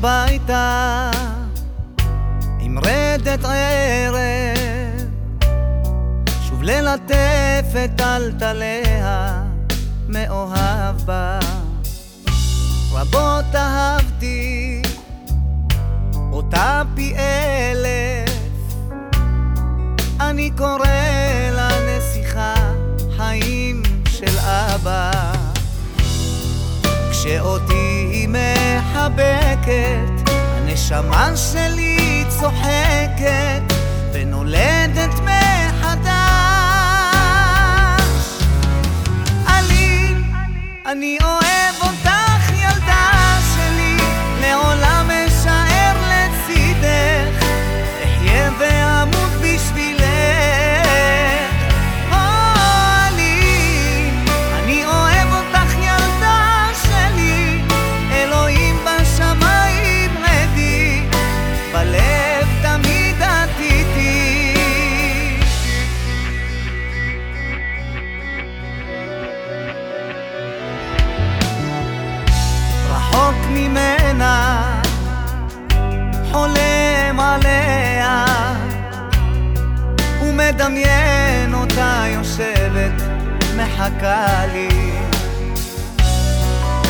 הביתה עם רדת ערב שוב ללטף את טלטליה מאוהב בה. רבות אהבתי אותה פי אלף. אני קורא לה נסיכה חיים של אבא. כשאותי מחבקת הנשמה שלי צוחקת ונולדת מחדש. אלין, אני אוהב אותך ומדמיין אותה יושבת, מחכה לי.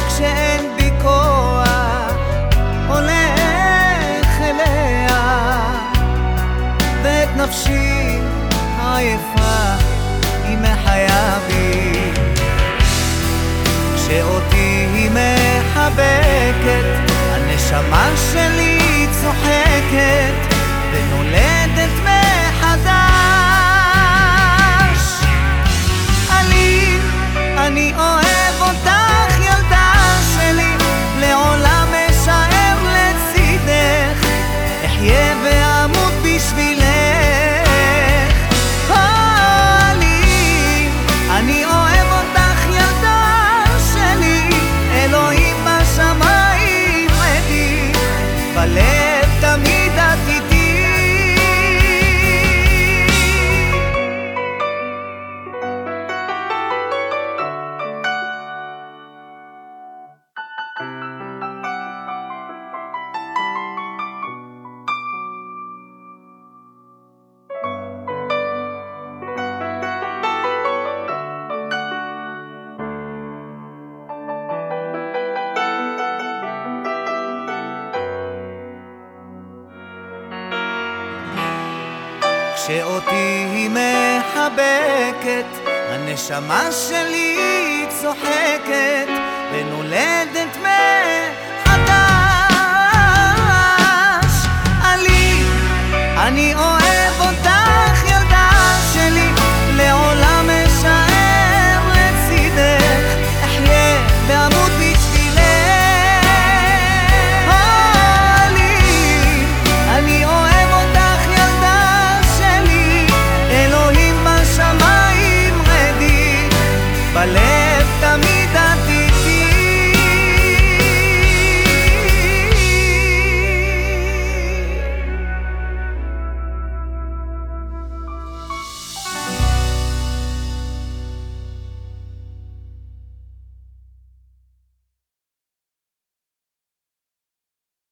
כשאין בי כוח, הולך אליה, ואת נפשי העייפה היא מחיה בי. כשאותי היא מחבקת, הנשמה שלי צוחקת ונולדת כשאותי היא מחבקת, הנשמה שלי צוחקת ונולדת מחדש. עלי, אני